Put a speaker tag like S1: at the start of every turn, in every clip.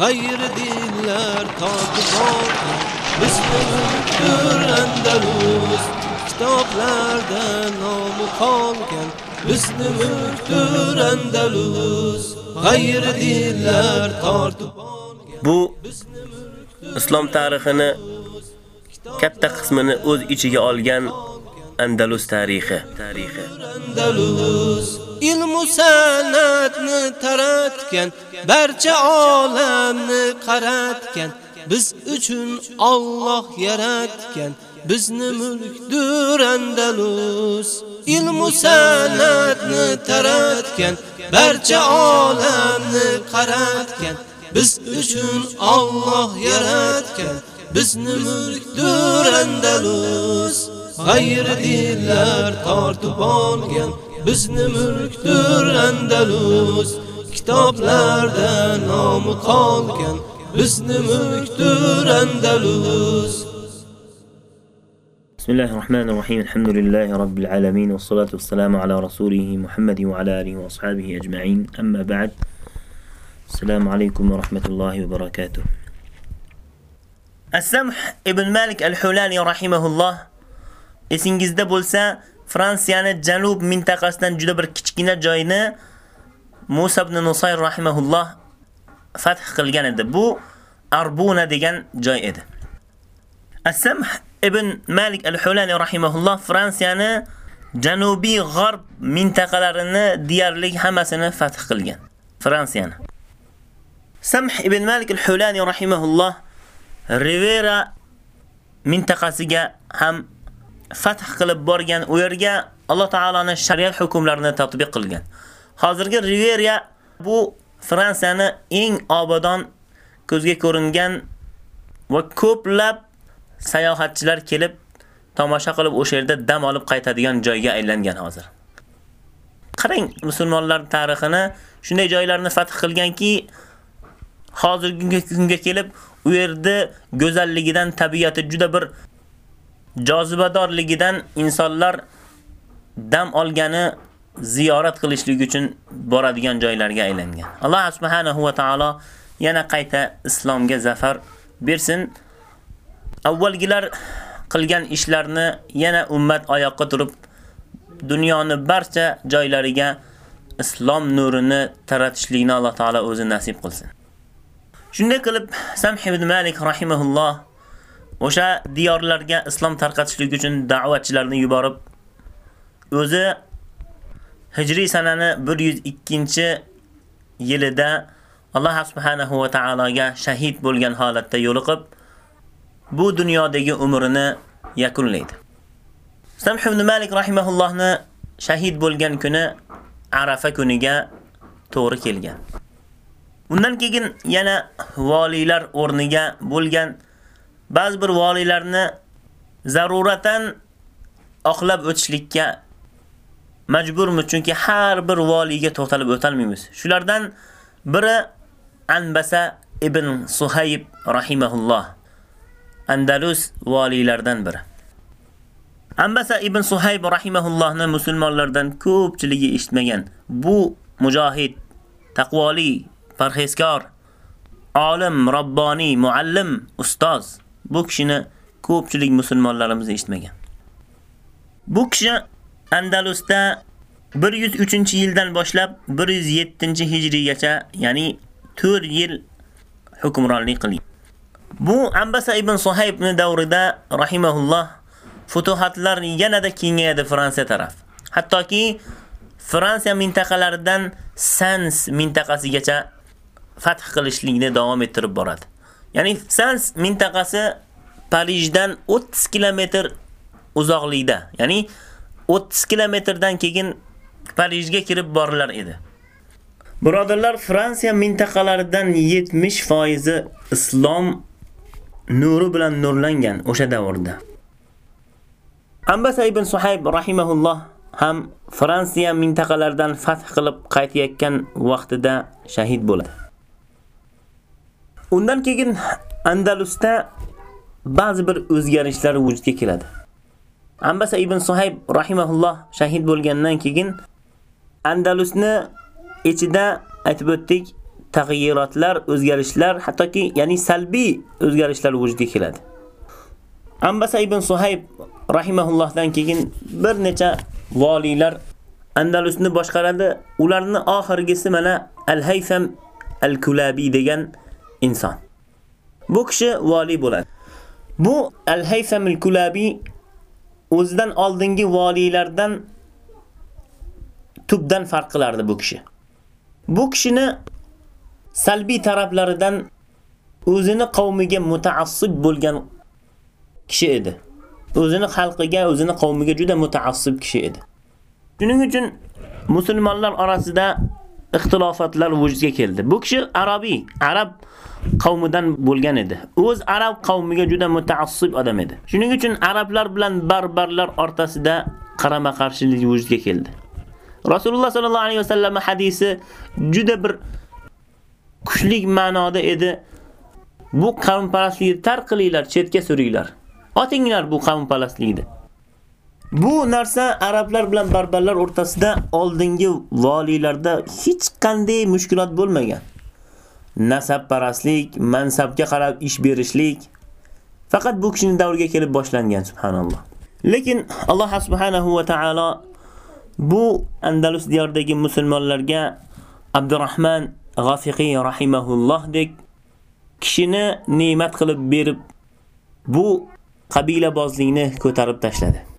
S1: g'ayri dinlar totib borgan bizni mulkdir Andalus kitoblarda nomi qolgan bizni mulkdir Andalus g'ayri tortib
S2: Bu islom tarixini katta qismini o'z ichiga olgan Andalus tarixi. Tarixi.
S1: Andalus ilmu sanatni taratgan, barcha olamni qaratgan, biz uchun Alloh yaratgan, bizni mulkdir Andalus. Ilmu sanatni taratgan, barcha olamni qaratgan, biz uchun Alloh yaratgan, bizni mulkdir Andalus. G'ayri dinlar tortib olgan bizni mulkdir Andalus. Kitoblarda nomi qolgan bizni mulkdir Andalus.
S2: بسم الله الرحمن الرحيم الحمد لله رب العالمين والصلاة والسلام على رسوله محمد وعلى آله وأصحابه أجمعين أما بعد السلام عليكم ورحمة الله وبركاته السمح ابن مالك الحولاني رحمه الله esingizda bo'lsa Fransiyani janub mintaqasidan juda bir kichkina joyni Musa ibn Nusayr rahimahulloh fath qilgan edi. Bu Arbuna degan joy edi. As-Samh ibn Malik al-Hulani rahimahulloh Fransiyani janubiy g'arb mintaqalarini deyarli hammasini fath qilgan. Fransiyani. Samh ibn Malik al-Hulani rahimahulloh Rivera mintaqasiga ham fath qilib borgan, u yerga Alloh taoloning shariat hukmlarini tatbiq qilgan. Hozirgi Riviera bu Fransiyani eng obodon ko'zga ko'ringan va ko'plab sayohatchilar kelib tomosha qilib o'sha yerda dam olib qaytadigan joyga aylangan hozir. Qarang, musulmonlar tarixini shunday joylarni fath qilganki, hozirgi kunga kelib u yerda go'zalligidan, tabiati juda bir jozibadorligidan insonlar dam olgani ziyorat qilishligi uchun boradigan joylarga aylangan. Alloh subhanahu va taolo yana qayta islomga zafar bersin. Avvalgilar qilgan ishlarni yana ummat oyoqqa turib dunyoni barcha joylariga islom nurini taratishlikni Alloh taolo o'zi nasib qilsin. Shunday qilib Samh ibn Malik rahimahulloh o'sha diyorlarga islom tarqatishlik uchun da'vatchilarni yuborib o'zi Hijriy sanani 102-yilida Alloh subhanahu va taologa shahid bo'lgan holatda yo'liqib bu dunyodagi umrini yakunlaydi. Samh ibn Malik rahimahullohni shahid bo'lgan kuni Arafa kuniga to'g'ri kelgan. Undan keyin yana valiylar o'rniga bo'lgan ba'zi bir voliylarni zaruratan oqlab o'tishlikka majburmiz, chunki har bir voliyga to'xtalib o'talmaymiz. Shulardan biri Anbasa ibn Suhayb rahimahulloh. Andalus valiylardan biri. Anbasa ibn Suhayb rahimahullohni musulmonlardan ko'pchiligi eshitmagan. Bu mujohid, taqvoli, parhezkor, olim, robboniy, muallim, ustoz Bu kishini ko'pchilik musulmonlarimiz eshitmagan. Bu kishi Andalusda 103-yildan boshlab 107-hijriygacha, ya'ni 4 yil hukmronlik qilgan. Bu Ambasa ibn Suhaybning davrida rahimahulloh futuhatlar yanada kengayadi Fransiya taraf. Hattoki Fransiya mintaqalaridan Sans mintaqasigacha fath qilishlikni davom ettirib boradi. Ya'ni Sans mintaqasi Parijdan 30 kilometr uzoqlikda. Ya'ni 30 kilometrdan keyin Parijga kirib borilar edi. Birodarlar, Fransiya mintaqalaridan 70% islom nuri bilan nurlangan o'sha davrda. Ambasa ibn Suhayb rahimahulloh ham Fransiya mintaqalaridan fath qilib qaytayotgan vaqtida shahid bo'ladi. Undan keyin Andalusda ba'zi bir o'zgarishlar vujudga keladi. Ambasa ibn Suhayb rahimahulloh shahid bo'lgandan keyin Andalusni ichida aytib o'tdik tag'yirotlar, o'zgarishlar, hattoki ya'ni salbiy o'zgarishlar vujudga keladi. Ambasa ibn Suhayb rahimahullohdan keyin bir necha valilar Andalusni boshqaradi. Ularning oxirgisi mana Al-Haytham Al-Kulabi degan inson. Bu kishi vali bo'ladi. Bu Al-Haysam Al-Kulabi o'zidan oldingi valiylardan tubdan farq qilardi bu kishi. Bu kishini salbiy taraflaridan o'zini qavmiga mutaassib bo'lgan kishi edi. O'zini xalqiga, o'zini qavmiga juda mutaassib kishi edi. Shuning uchun musulmonlar orasida ixtilofatlar vujudga keldi. Bu kishi arabiy, arab qavmidan bo'lgan edi. O'z arab qavmiga juda mutaassib odam edi. Shuning uchun arablar bilan barbarlar o'rtasida qarama-qarshilik vujudga keldi. Rasululloh sallallohu alayhi vasallam hadisi juda bir kuchli ma'noda edi. Bu qavmparastlikni tark qilinglar, chetga suringlar. Otinglar bu qavm qavmparastlikni. Bu narsa arablar bilan barbarlar o'rtasida oldingi valilarda hech qanday mushkulot bo'lmagan. Nasab paraslik, mansabga qarab ish berishlik faqat bu kishining davriga kelib boshlangan subhanalloh. Lekin Alloh subhanahu va taolo bu Andalus diyoridagi musulmonlarga Abdurrahman G'afiqiy rahimahullohdek kishini ne'mat qilib berib bu qabila bozlikni ko'tarib tashladi.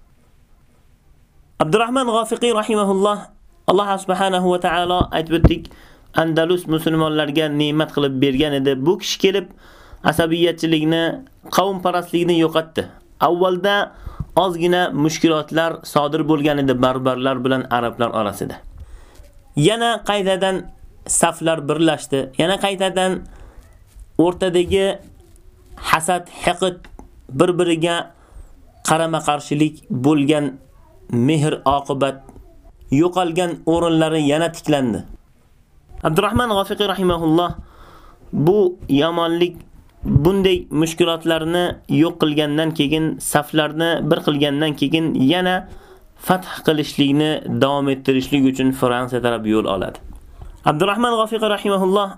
S2: Abdurrahman G'afiqiy rahimahulloh Alloh subhanahu va taolo aytib o'tdik, Andalus musulmonlarga ne'mat qilib bergan edi. Bu kishi kelib asabiyatchilikni, qavm parastligini yo'qotdi. Avvalda ozgina mushkilotlar sodir bo'lgan edi barbarlar bilan arablar orasida. Yana qaytadan saflar birlashdi. Yana qaytadan o'rtadagi hasad, hiqd bir-biriga qarama-qarshilik bo'lgan mehr oqibat yo'qolgan o'rinlari yana tiklandi. Abdurrahman G'afiqi rahimahulloh bu yomonlik bunday mushkulotlarni yo'q qilgandan keyin saflarni bir qilgandan keyin yana fath qilishlikni davom ettirishlik uchun Fransiya taraf yo'l oladi. Abdurrahman G'afiqi rahimahulloh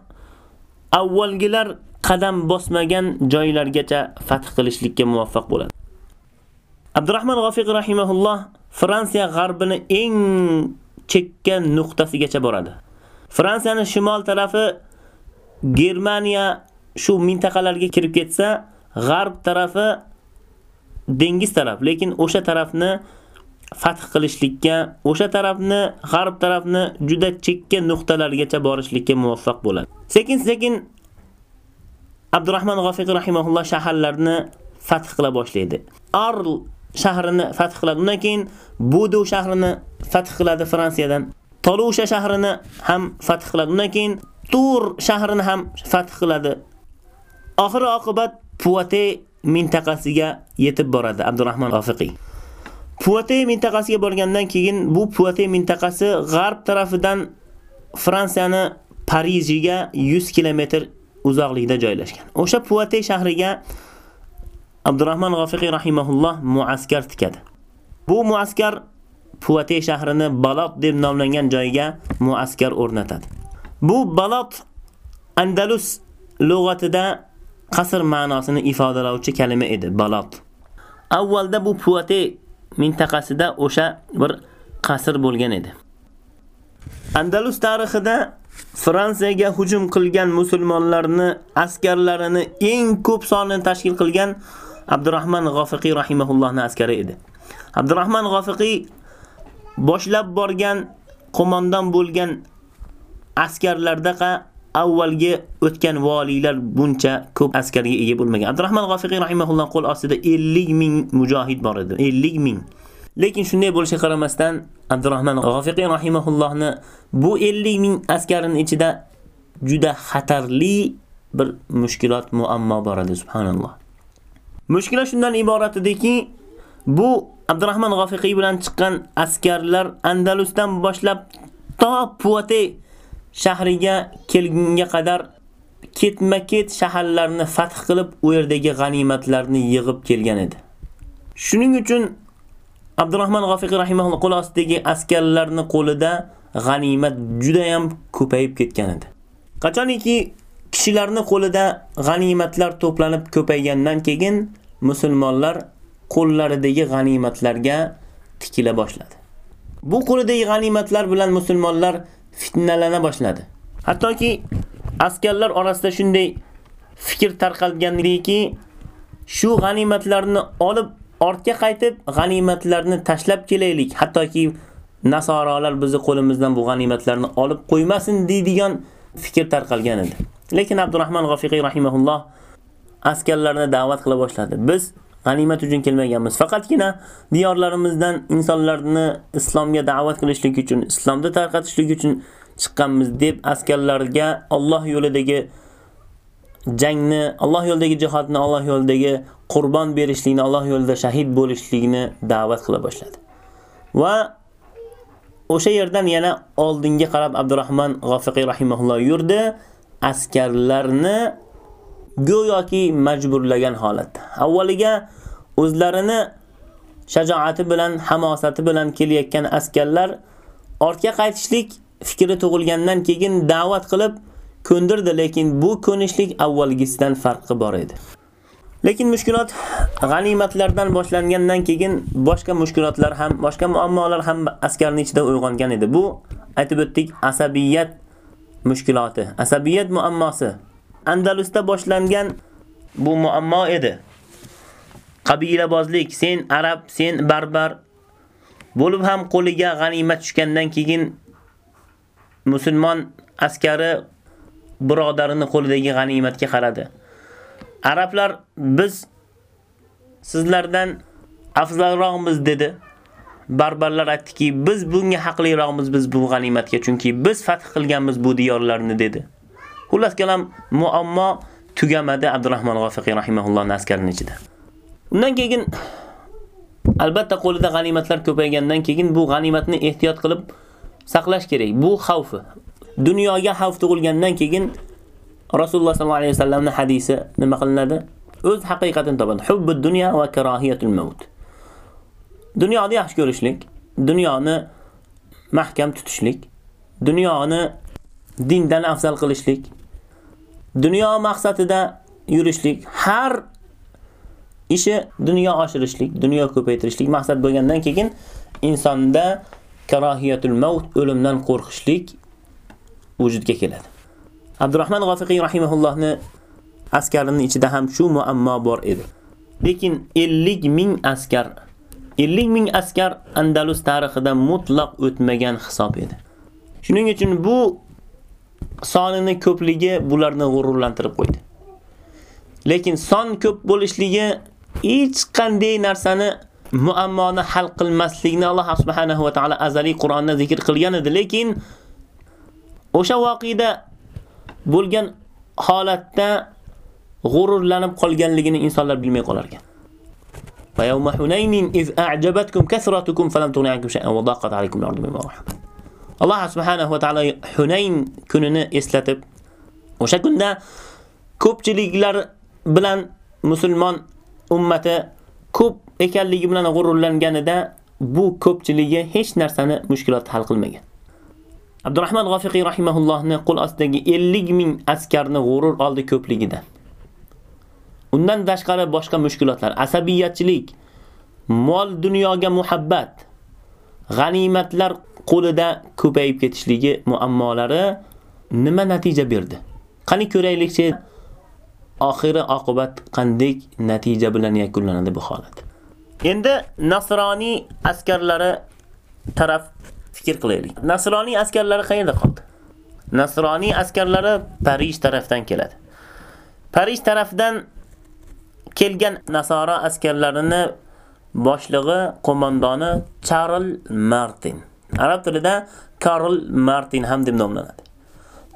S2: avvalgilar qadam bosmagan joylargacha fath qilishlikka muvaffaq bo'ladi. Abdurrahman G'afiqi rahimahulloh Fransiya g'arbini eng chekkan nuqtasigacha boradi. Fransiyaning shimol tarafi Germaniya shu mintaqalarga kirib ketsa, g'arb tarafi dengiz taraf, lekin o'sha tarafni fath qilishlikka, o'sha tarafni, g'arb tarafni juda chekka nuqtalargacha borishlikka muvaffaq bo'ladi. Sekin-sekin Abdurrahman G'afiqi rahimahulloh shaharlarni fath qila boshlaydi. Arl shahrini fath qiladi. Undan keyin Budu shahrini fath qiladi Fransiyadan. Tolusha shahrini ham fath qiladi. Undan keyin Tur shahrini ham fath qiladi. Oxir oqibat Puate mintaqasiga yetib boradi Abdurrahmon G'afiqi. Puate mintaqasiga borgandan keyin bu Puate mintaqasi g'arb tarafidan Fransiyani Parijiga 100 kilometr uzoqlikda joylashgan. O'sha Puate shahriga Abdurrahman G'afiqi rahimahulloh muaskar tikadi. Bu muaskar Poitiers shahrini Balot deb nomlangan joyga muaskar o'rnatadi. Bu Balot Andalus lug'atida qasr ma'nosini ifodalovchi kalima edi, Balot. Avvalda bu Poitiers mintaqasida o'sha bir qasr bo'lgan edi. Andalus tarixida Fransiyaga hujum qilgan musulmonlarni askarlarini eng ko'p sonni tashkil qilgan Abdurrahman g'ofiqiy rahimahullohning askari edi. Abdurrahman g'ofiqiy boshlab borgan qo'mondan bo'lgan askarlardaqa avvalgi o'tgan valiylar buncha ko'p askarga ega bo'lmagan. Abdurrahman g'ofiqiy rahimahulloh qo'l ostida 50 ming mujohid bor edi. 50 ming. Lekin shunday bo'lishiga qaramasdan Abdurrahman g'ofiqiy rahimahullohni bu 50 ming askarining ichida juda xatarli bir mushkilot muammo bor edi subhanalloh. Mushkila shundan iborat ediki, bu Abdurrahman G'afiqi bilan chiqqan askarlar Andalusdan boshlab to Puate shahriga kelgunga qadar ketma-ket shaharlarni fath qilib, u yerdagi g'animatlarni yig'ib kelgan edi. Shuning uchun Abdurrahman G'afiqi rahimahulloh qo'l ostidagi askarlarning qo'lida g'animat juda ham ko'payib ketgan edi. Qachoniki kishilarni qo'lida g'animatlar to'planib ko'paygandan keyin musulmonlar qo'llaridagi g'animatlarga tikila boshladi. Bu qo'lidagi g'animatlar bilan musulmonlar fitnalana boshladi. Hattoki askarlar orasida shunday fikr tarqalgandiki, shu g'animatlarni olib ortga qaytib g'animatlarni tashlab kelaylik. Hattoki nasorolar bizni qo'limizdan bu g'animatlarni olib qo'ymasin deydigan fikr tarqalgan edi. Lekin Abdurrahman G'ofiqiy rahimahulloh askarlarni da'vat qila boshladi. Biz g'animat uchun kelmaganmiz. Faqatgina diyorlarimizdan insonlarni islomga da'vat qilishlik uchun, islomda tarqatishlik uchun chiqqanmiz deb askarlarga Alloh yo'lidagi jangni, Alloh yo'lidagi jihodni, Alloh yo'lidagi qurbon berishlikni, Alloh yo'lida shahid bo'lishlikni da'vat qila boshladi. Va o'sha yerdan yana oldinga qarab Abdurrahman G'ofiqiy rahimahulloh yurdi. Askarlarni go'yoki majburlagan holatda. Avvaliga o'zlarini shajoati bilan, hamosati bilan kelayotgan askarlar ortga qaytishlik fikri tug'ilgandan keyin da'vat qilib ko'ndirdi, lekin bu ko'nishlik avvalgisidan farqi bor edi. Lekin mushkulot g'animatlardan boshlangandan keyin boshqa mushkulotlar ham, boshqa muammolar ham askarning ichida uyg'ongan edi. Bu aytib o'tdik, asabiyat mushkuloti, asabiyat muammosi. Andalusda boshlangan bu muammo edi. Qabilabozlik, sen arab, sen barbar bo'lib ham qo'liga g'animat tushgandan keyin musulmon askari birodarini qo'lidagi g'animatga qaradi. Arablar biz sizlardan afzalroqmiz dedi. Barbarlar aytdiki, biz bunga haqliroqmiz biz bu g'animatga, chunki biz fath qilganmiz bu diyorlarni dedi. Xullas kalam muammo tugamadi Abdurrahmon G'ofiqiy rahimahullohning askarining ichida. Undan keyin albatta qo'lida g'animatlar ko'paygandan keyin bu g'animatni ehtiyot qilib saqlash kerak. Bu xavfi. Dunyoga xavf tug'ilgandan keyin Rasululloh sallallohu alayhi vasallamning hadisi nima qilinadi? O'z haqiqatini topadi. Hubbud dunyo va karohiyatul maut. Dunyoni yaxshi ko'rishlik, dunyoni mahkam tutishlik, dunyoni dindan afzal qilishlik, dunyo maqsadida yurishlik, har ishi dunyo oshirishlik, dunyo ko'paytirishlik maqsad bo'lgandan keyin insonda karohiyatul maut, o'limdan qo'rqishlik vujudga keladi. Abdurrahman G'ofiqiy rahimahullohni askarining ichida ham shu muammo bor edi. Lekin 50 ming askar 50 ming askar Andalus tarixida mutlaq o'tmagan hisob edi. Shuning uchun bu sonini ko'pligi bularni g'ururlantirib qo'ydi. Lekin son ko'p bo'lishligi hech qanday narsani muammoni hal qilmasligini Alloh subhanahu va taolo azali Qur'onda zikr qilgan edi, lekin o'sha voqeda bo'lgan holatda g'ururlanib qolganligini insonlar bilmay qolar ekan. Va yawma hunaynin iz a'jabatkum kasratukum falam tughni ankum shay'an wa daqat alaykum al-ardu bima rahabat. Alloh subhanahu va taolo Hunayn kunini eslatib, o'sha kunda ko'pchiliklar bilan musulmon ummati ko'p ekanligi bilan g'ururlanganida bu ko'pchiligi hech narsani mushkulot hal qilmagan. Abdurrahman G'ofiqiy rahimahullohni qo'l ostidagi 50 ming askarni g'urur oldi ko'pligidan. Undan tashqari boshqa mushkulotlar, asabiyatchilik, mol dunyoga muhabbat, g'animatlar qo'lida ko'payib ketishligi muammolari nima natija berdi? Qani ko'raylikchi oxiri oqibat qanday natija bilan yakunlanadi bu holat. Endi nasroniy askarlari taraf fikr qilaylik. Nasroniy askarlari qayerda qoldi? Nasroniy askarlari Parij tarafdan keladi. Parij tarafdan kelgan nasara askarlarini boshlig'i, qo'mondoni Charles Martin. Arab tilida Karl Martin ham deb nomlanadi.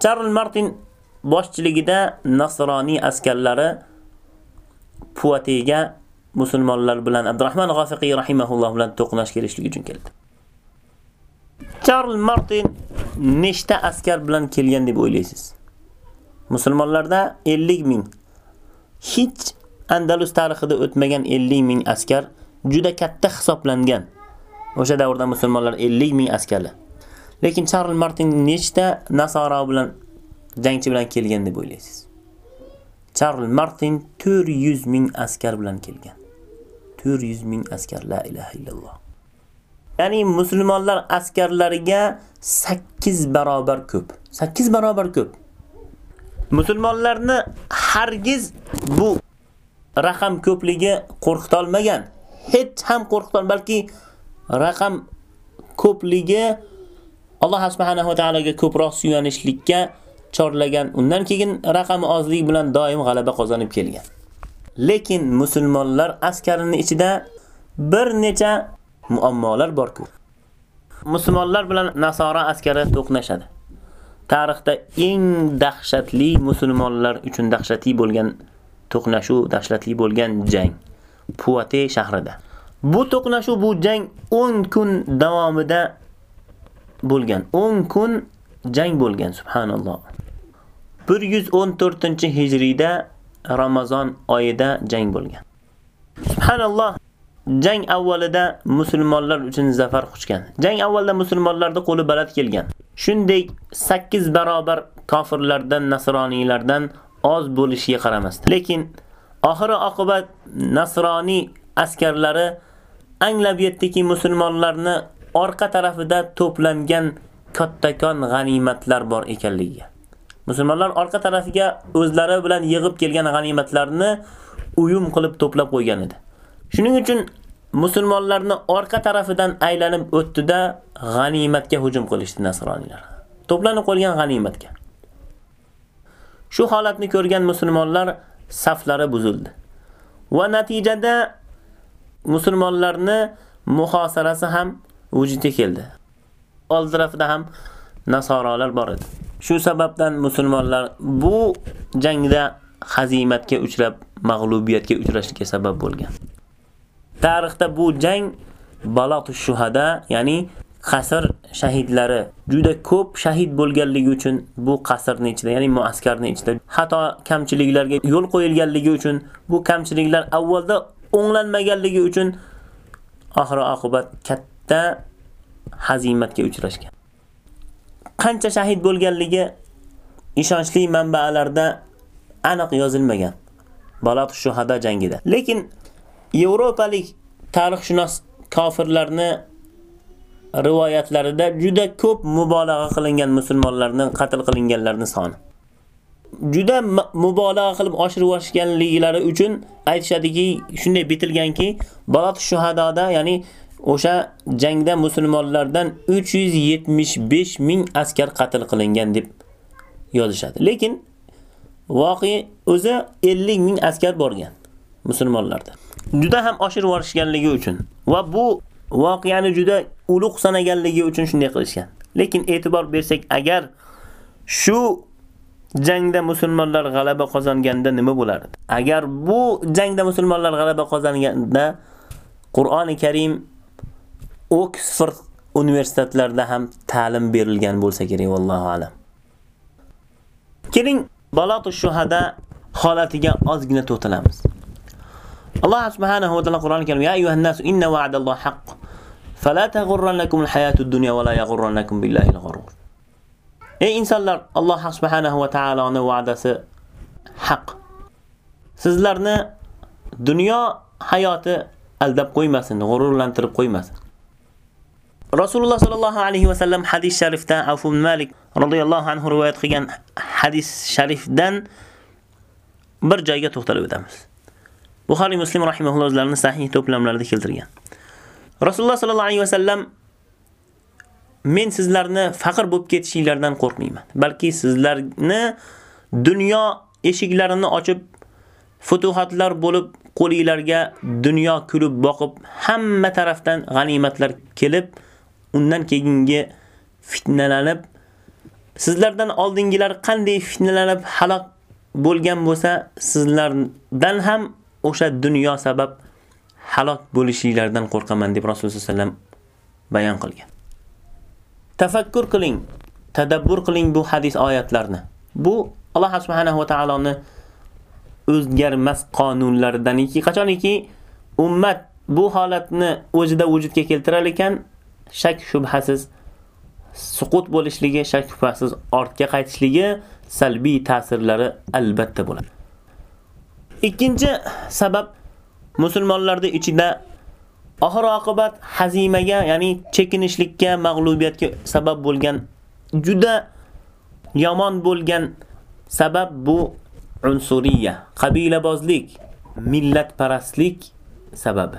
S2: Charles Martin boshchiligida nasroniy askarlari Puatega musulmonlar bilan Abdurrahman G'ofiqiy rahimahulloh bilan to'qnash kelishlik uchun keldi. Charles Martin nechta askar bilan kelgan deb o'ylaysiz? Musulmonlarda 50 ming. Hech Andalus tarixida o'tmagan 50 ming askar juda katta hisoblangan. O'sha davrda musulmonlar 50 ming askarlar. Lekin Charles Martin nechta nasoro bilan jangchi bilan kelgan deb o'ylaysiz? Charles Martin 400 ming askar bilan kelgan. 400 ming askar la ilaha illalloh. Ya'ni musulmonlar askarlariga 8 barobar ko'p. 8 barobar ko'p. Musulmonlarni hargiz bu raqam ko'pligi qo'rqita olmagan. Hech ham qo'rqita balki raqam ko'pligi Alloh subhanahu va taologa ko'proq suyanishlikka chorlagan. Undan keyin raqami ozlik bilan doim g'alaba qozonib kelgan. Lekin musulmonlar askarining ichida bir necha muammolar bor-ku. Musulmonlar bilan nasora askari to'qnashadi. Tarixda eng dahshatli musulmonlar uchun dahshatli bo'lgan to'qnashuv, dahshatli bo'lgan jang Puate shahrida. Bu to'qnashuv, bu jang 10 kun davomida bo'lgan. 10 kun jang bo'lgan, subhanalloh. 114-hijriyda Ramazon oyida jang bo'lgan. Subhanalloh. Jang avvalida musulmonlar uchun zafar quchgan. Jang avvalda musulmonlarda qo'li baland kelgan. Shunday 8 barobar kofirlardan, nasroniylardan oz bo'lishiga qaramasdan. Lekin oxiri oqibat nasroniy askarlari anglab yetdiki, musulmonlarni orqa tarafida to'plangan kattakon g'animatlar bor ekanligiga. Musulmonlar orqa tarafiga o'zlari bilan yig'ib kelgan g'animatlarni uyum qilib to'plab qo'ygan edi. Shuning uchun musulmonlarni orqa tarafidan aylanib o'tdi-da g'animatga hujum qilishdi nasroniylar. To'planib qolgan g'animatga. Shu holatni ko'rgan musulmonlar saflari buzildi. Va natijada musulmonlarni muhosarasi ham vujudga keldi. Old tarafida ham nasorolar bor edi. Shu sababdan musulmonlar bu jangda hazimatga uchrab, mag'lubiyatga uchrashlikka sabab bo'lgan. Tarixda bu jang Balot shuhada, ya'ni qasr shahidlari juda ko'p shahid bo'lganligi uchun bu qasrning ichida, ya'ni muaskarning ichida xato kamchiliklarga yo'l qo'yilganligi uchun bu kamchiliklar avvalda o'nglanmaganligi uchun oxir oqibat katta hazimatga uchrashgan. Qancha shahid bo'lganligi ishonchli manbalarda aniq yozilmagan. Balot shuhada jangida. Lekin Yevropalik tarixshunos kofirlarni rivoyatlarida juda ko'p mubolag'a qilingan musulmonlarning qatl qilinganlarning soni. Juda mubolag'a qilib oshirib uchun aytishadiki, shunday bitilganki, Balot shuhadoda, ya'ni o'sha jangda musulmonlardan 375 ming askar qatl qilingan deb yozishadi. Lekin voqea o'zi 50 ming askar borgan musulmonlarda. Juda ham oshirib yuborishganligi uchun va bu voqeani juda ulug' sanaganligi uchun shunday qilishgan. Lekin e'tibor bersak, agar shu jangda musulmonlar g'alaba qozonganda nima bo'lardi? Agar bu jangda musulmonlar g'alaba qozonganda Qur'oni Karim Oxford universitetlarida ham ta'lim berilgan bo'lsa kerak, vallohu alam. Keling, Balatu shuhada holatiga ozgina to'tilamiz. Alloh subhanahu va taolo Qur'oni Karim: "Ya ayyuhan nas, inna wa'dallohi haqq. Fala taghurrannakum al-hayatud dunya va la yaghurrannakum billahi al-ghurur." Ey insonlar, Alloh subhanahu va taoloning va'dasi haq. Sizlarni dunyo hayoti aldab qo'ymasin, g'ururlantirib qo'ymasin. Rasululloh sallallohu alayhi va sallam hadis sharifda Auf ibn Malik radhiyallohu anhu rivoyat qilgan hadis sharifdan bir joyga to'xtalib o'tamiz. Buxoriy Muslim rahimahulloh o'zlarining sahih to'plamlarida keltirgan. Rasululloh sallallohu alayhi va sallam men sizlarni faqir bo'lib ketishinglardan qo'rqmayman, balki sizlarni dunyo eshiklarini ochib futuhatlar bo'lib qo'linglarga dunyo kulib boqib hamma tarafdan g'animatlar kelib undan keyingi fitnalanib sizlardan oldingilar qanday fitnalanib halok bo'lgan bo'lsa sizlardan ham o'sha dunyo sabab halok bo'lishinglardan qo'rqaman deb Rasululloh sollallohu alayhi vasallam bayon qilgan. Tafakkur qiling, tadabbur qiling bu hadis oyatlarni. Bu Alloh subhanahu va taoloni o'zgarmas qonunlaridaniki, qachoniki ummat bu holatni o'zida vujudga keltirar ekan, shak shubhasiz suqut bo'lishligi, shak shubhasiz ortga qaytishligi salbiy ta'sirlari albatta bo'ladi. Ikkinchi sabab musulmonlarda ichida oxir oqibat hazimaga, ya'ni chekinishlikka, mag'lubiyatga sabab bo'lgan juda yomon bo'lgan sabab bu unsuriya, qabilabozlik, millatparastlik sababi.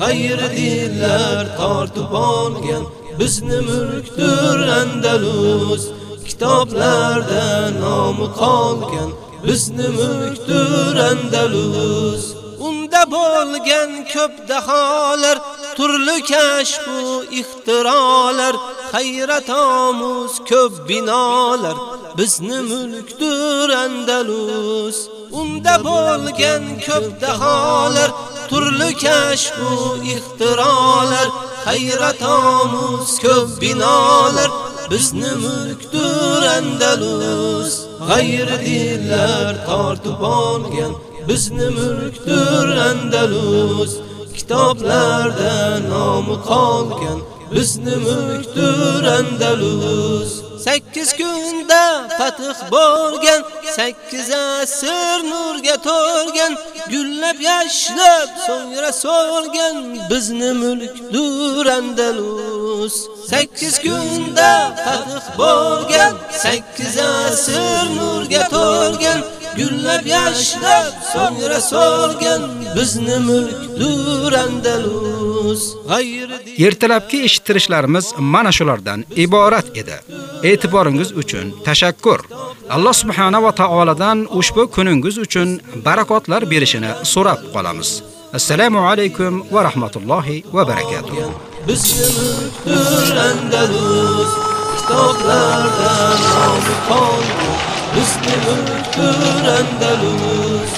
S1: G'ayri dinlar tortib olgan bizni mulkdir Andalus. Kitoblarda nomi qolgan bizni mulkdir Andalus. Unda bo'lgan ko'p daholar, turli kashf bu ixtirolar, hayrat omuz ko'p binolar, bizni mulkdir Andalus. Unda bo'lgan ko'p daholar, turli kashf bu ixtirolar, hayrat omuz ko'p binolar, bizni mulkdir Andalus. G'ayri dinlar tortib olgan bizni mulkdir Andalus. Kitoblarda nomi qolgan bizni mulkdir Andalus. 8 kunda fath bo'lgan, 8 asr nurga to'lgan, gullab yashnab so'ngra so'lgan bizni mulkdir Andalus. 8 kunda fath bo'lgan, 8 asr nurga to'lgan, gullab yashnab so'ngra so'lgan bizni mulk Andalus.
S3: Ertalabki eshitirishlarimiz mana shulardan iborat edi. E'tiboringiz uchun tashakkur. Alloh subhanahu va taoladan ushbu kuningiz uchun barakotlar berishini so'rab qolamiz. Assalomu alaykum va rahmatullohi va barakatuh.
S1: Bizni mulkdir Andalus, kitoblardan nomi qolgan. Bizni mulkdir Andalus.